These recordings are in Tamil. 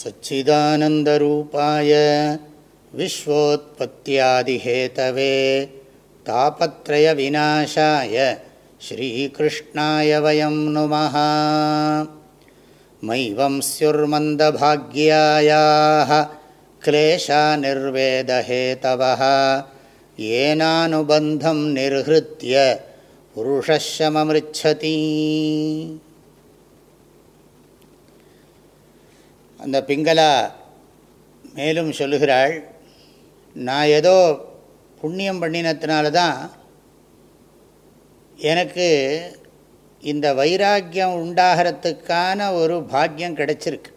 सच्चिदानन्दरूपाय विश्वोत्पत्त्यादिहेतवे तापत्रयविनाशाय श्रीकृष्णाय वयं नुमः मैवं स्युर्मन्दभाग्यायाः क्लेशानिर्वेदहेतवः येनानुबन्धं निर्हृत्य पुरुषशममृच्छति அந்த பிங்களா மேலும் சொல்லுகிறாள் நான் ஏதோ புண்ணியம் பண்ணினத்தினால தான் எனக்கு இந்த வைராக்கியம் உண்டாகிறதுக்கான ஒரு பாக்கியம் கிடச்சிருக்கு.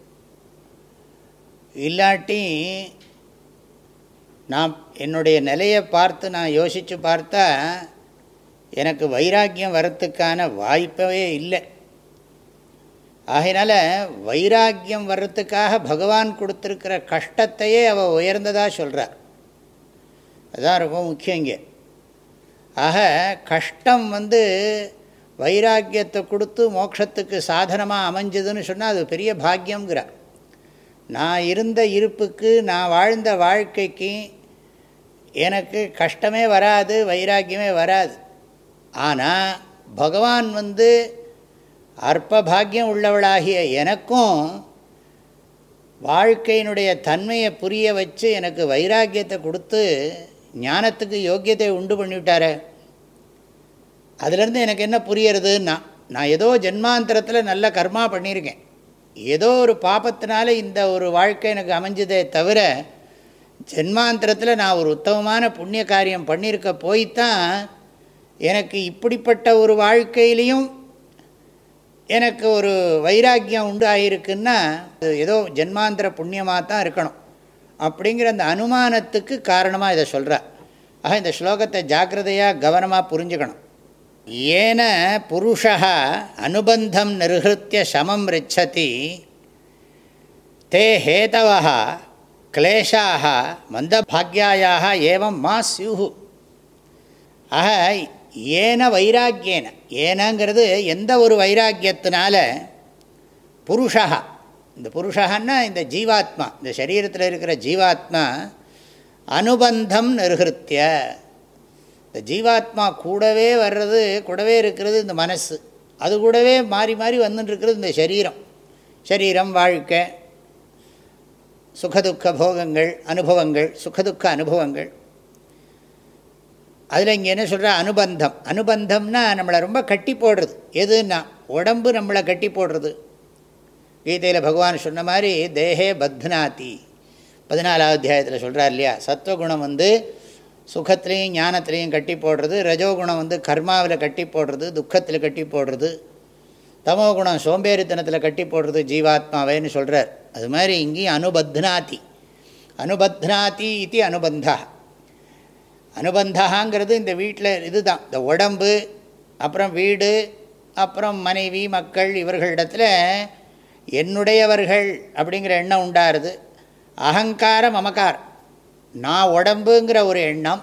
இல்லாட்டி நான் என்னுடைய நிலையை பார்த்து நான் யோசித்து பார்த்தா எனக்கு வைராக்கியம் வரத்துக்கான வாய்ப்பவே இல்லை. ஆகையினால வைராக்கியம் வர்றதுக்காக பகவான் கொடுத்துருக்கிற கஷ்டத்தையே அவள் உயர்ந்ததாக சொல்கிறார் அதுதான் ரொம்ப முக்கியம் இங்கே. ஆக கஷ்டம் வந்து வைராக்கியத்தை கொடுத்து மோட்சத்துக்கு சாதனமாக அமைஞ்சதுன்னு சொன்னால் அது பெரிய பாக்கியங்கிறார் நான் இருந்த இருப்புக்கு நான் வாழ்ந்த வாழ்க்கைக்கு எனக்கு கஷ்டமே வராது வைராக்கியமே வராது. ஆனால் பகவான் வந்து அற்ப உள்ளவளாகிய எனக்கும் வாழ்க்கையினுடைய தன்மையை புரிய வச்சு எனக்கு வைராக்கியத்தை கொடுத்து ஞானத்துக்கு யோக்கியத்தை உண்டு பண்ணிவிட்டார. அதுலேருந்து எனக்கு என்ன புரியறதுன்னா நான் ஏதோ ஜென்மாந்தரத்தில் நல்ல கர்மா பண்ணியிருக்கேன். ஏதோ ஒரு பாப்பத்தினால இந்த ஒரு வாழ்க்கை எனக்கு அமைஞ்சதே தவிர ஜென்மாந்திரத்தில் நான் ஒரு உத்தமமான புண்ணிய காரியம் பண்ணியிருக்க போய்த்தான் எனக்கு இப்படிப்பட்ட ஒரு வாழ்க்கையிலையும் எனக்கு ஒரு வைராக்கியம் உண்டு ஆகிருக்குன்னா ஏதோ ஜென்மாந்திர புண்ணியமாக தான் இருக்கணும். அப்படிங்கிற அந்த அனுமானத்துக்கு காரணமாக இதை சொல்கிறார் ஆக இந்த ஸ்லோகத்தை ஜாக்கிரதையாக கவனமாக புரிஞ்சுக்கணும். ஏன புருஷா அனுபந்தம் நிருகிருத்திய சமம் ரிச்சதி தே ஹேதவா கிளேஷாக மந்தபாக்யாயாக ஏவம் மா சியூஹு. ஆக ஏன வைராக்கியன? ஏனங்கிறது எந்த ஒரு வைராக்கியத்தினால புருஷா. இந்த புருஷன்னா இந்த ஜீவாத்மா. இந்த சரீரத்தில் இருக்கிற ஜீவாத்மா அனுபந்தம் நிருகிருத்திய. இந்த ஜீவாத்மா கூடவே வர்றது கூடவே இருக்கிறது இந்த மனசு. அது கூடவே மாறி மாறி வந்துட்டுருக்கிறது இந்த சரீரம். சரீரம் வாழ்க்கை சுகதுக்க போகங்கள் அனுபவங்கள் சுகதுக்க அனுபவங்கள். அதில் இங்கே என்ன சொல்கிற அனுபந்தம். அனுபந்தம்னா நம்மளை ரொம்ப கட்டி போடுறது. எதுன்னா? உடம்பு நம்மளை கட்டி போடுறது. கீதையில் பகவான் சொன்ன மாதிரி தேஹே பத்னாதி பதினாலாவது அத்தியாயத்தில் சொல்கிறார் இல்லையா? சத்வகுணம் வந்து சுகத்துலேயும் ஞானத்துலேயும் கட்டி போடுறது. ரஜோகுணம் வந்து கர்மாவில் கட்டி போடுறது. துக்கத்தில் கட்டி போடுறது. தமோகுணம் சோம்பேறித்தனத்தில் கட்டி போடுறது ஜீவாத்மாவேன்னு சொல்கிறார் அது மாதிரி இங்கேயும் அனுபத்னாதி அனுபத்னாதி இது அனுபந்தா. அனுபந்தகாங்கிறது இந்த வீட்டில் இது தான் இந்த உடம்பு அப்புறம் வீடு அப்புறம் மனைவி மக்கள் இவர்களிடத்தில் என்னுடையவர்கள் அப்படிங்கிற எண்ணம் உண்டாருது. அகங்கார மமக்கார் நான் உடம்புங்கிற ஒரு எண்ணம்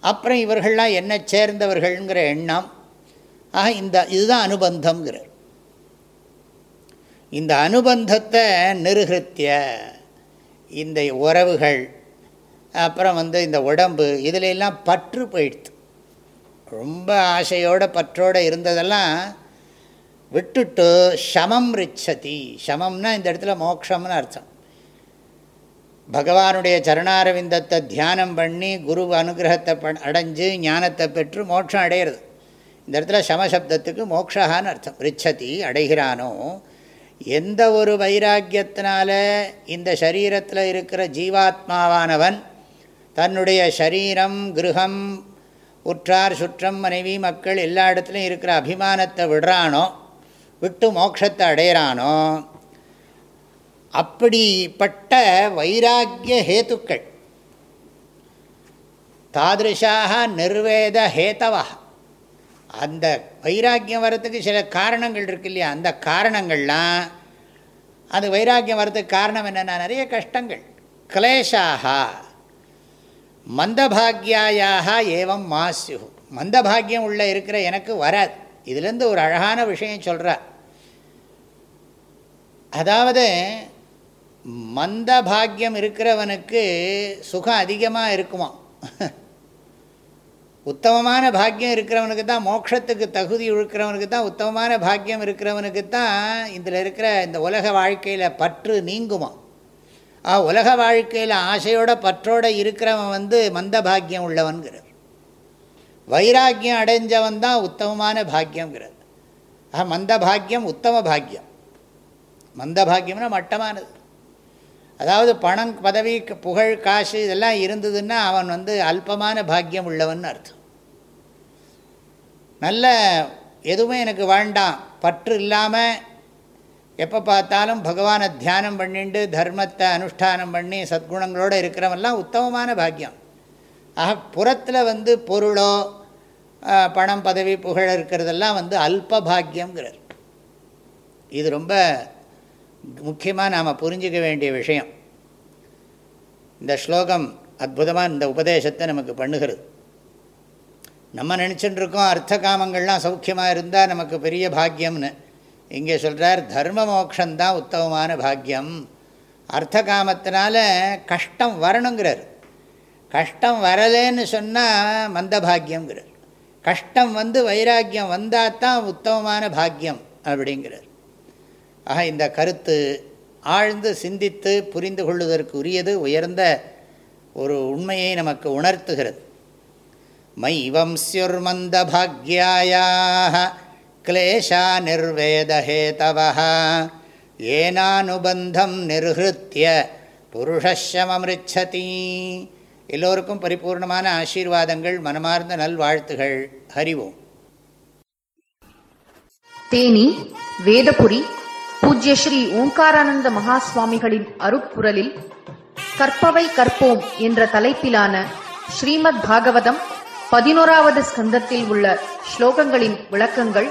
அப்புறம் இவர்கள்லாம் என்ன சேர்ந்தவர்கள்ங்கிற எண்ணம். ஆக இந்த இதுதான் அனுபந்தங்கிற இந்த அனுபந்தத்தை நிருகிருத்திய இந்த உறவுகள் அப்புறம் வந்து இந்த உடம்பு இதில் எல்லாம் பற்று போயிடுது ரொம்ப ஆசையோட பற்றோடு இருந்ததெல்லாம் விட்டுட்டு சமம் ரிச்சதி. சமம்னா இந்த இடத்துல மோக்ஷம்னு அர்த்தம். பகவானுடைய சரணாரவிந்தத்தை தியானம் பண்ணி குரு அனுகிரகத்தை அடைஞ்சு ஞானத்தை பெற்று மோட்சம் அடையிறது. இந்த இடத்துல சமசப்தத்துக்கு மோக்ஷான்னு அர்த்தம். ரிச்சதி அடைகிறானோ எந்த ஒரு வைராக்கியத்தினால இந்த சரீரத்தில் இருக்கிற ஜீவாத்மாவானவன் தன்னுடைய சரீரம் கிரகம் உற்றார் சுற்றம் மனைவி மக்கள் எல்லா இடத்துலையும் இருக்கிற அபிமானத்தை விடுறானோ விட்டு மோட்சத்தை அடையிறானோ அப்படிப்பட்ட வைராக்கிய ஹேத்துக்கள். தாதிருஷாக நிர்வேத ஹேத்தவா. அந்த வைராக்கியம் வரத்துக்கு சில காரணங்கள் இருக்கு இல்லையா? அந்த காரணங்கள்லாம் அது வைராக்கியம் வரத்துக்கு காரணம் என்னென்னா நிறைய கஷ்டங்கள். கிளேஷாக மந்தபாகியாயாக ஏவம் மாசு மந்தபாகியம் உள்ள இருக்கிற எனக்கு வராது. இதுலேருந்து ஒரு அழகான விஷயம் சொல்கிறார் அதாவது மந்த பாக்கியம் இருக்கிறவனுக்கு சுகம் அதிகமாக இருக்குமா உத்தமமான பாக்கியம் இருக்கிறவனுக்கு தான் மோட்சத்துக்கு தகுதி இருக்கிறவனுக்கு தான் உத்தமமான பாக்கியம் இருக்கிறவனுக்கு தான் இதில் இருக்கிற இந்த உலக வாழ்க்கையில் பற்று நீங்குமா உலக வாழ்க்கையில் ஆசையோட பற்றோடு இருக்கிறவன் வந்து மந்த பாக்கியம் உள்ளவன்கிறார் வைராக்கியம் அடைஞ்சவன் தான் உத்தமமான பாக்கியங்கிறது ஆ மந்த பாக்கியம் உத்தம பாக்கியம். மந்த பாக்கியம்னா மட்டமானது. அதாவது பணம் பதவி புகழ் காசு இதெல்லாம் இருந்ததுன்னா அவன் வந்து அல்பமான பாக்கியம் உள்ளவன் அர்த்தம். நல்ல எதுவுமே எனக்கு வேண்டாம். பற்று இல்லாமல் எப்போ பார்த்தாலும் பகவானை தியானம் பண்ணிட்டு தர்மத்தை அனுஷ்டானம் பண்ணி சத்குணங்களோடு இருக்கிறவெல்லாம் உத்தமமான பாக்கியம். ஆக புறத்தில் வந்து பொருளோ பணம் பதவி புகழ் இருக்கிறதெல்லாம் வந்து அல்ப பாக்கியங்கிறார் இது ரொம்ப முக்கியமாக நாம் புரிஞ்சிக்க வேண்டிய விஷயம். இந்த ஸ்லோகம் அற்புதமாக இந்த உபதேசத்தை நமக்கு பண்ணுகிறது. நம்ம நினச்சிட்டு இருக்கோம் அர்த்த காமங்கள்லாம் சௌக்கியமாக இருந்தால் நமக்கு பெரிய பாக்கியம்னு. இங்கே சொல்கிறார் தர்ம மோக்ஷந்தான் உத்தமமான பாக்கியம் அர்த்த காமத்தினால கஷ்டம் வரணுங்கிறார். கஷ்டம் வரலேன்னு சொன்னால் மந்த பாக்கியங்கிறார் கஷ்டம் வந்து வைராக்கியம் வந்தால் தான் உத்தமமான பாக்கியம் அப்படிங்கிறார். ஆக இந்த கருத்து ஆழ்ந்து சிந்தித்து புரிந்து கொள்வதற்கு உரியது உயர்ந்த ஒரு உண்மையை நமக்கு உணர்த்துகிறது. மை சியுர்மந்த பாக்யாயாக கிளேஷா நிர்வேதஹேதவ ஏனானுபந்தம் நிர்ஹிருத்திய புருஷமமிருச்சதி எல்லோருக்கும் பரிபூர்ணமான ஆசீர்வாதங்கள் மனமார்ந்த நல்வாழ்த்துகள். ஹரிவோம் தேனி வேதபுரி பூஜ்ய ஸ்ரீ ஓங்காரானந்த மகாஸ்வாமிகளின் அருப்புரலில் கற்பவை கற்போம் என்ற தலைப்பிலான ஸ்ரீமத் பாகவதம் பதினோராவது ஸ்கந்தத்தில் உள்ள ஸ்லோகங்களின் விளக்கங்கள்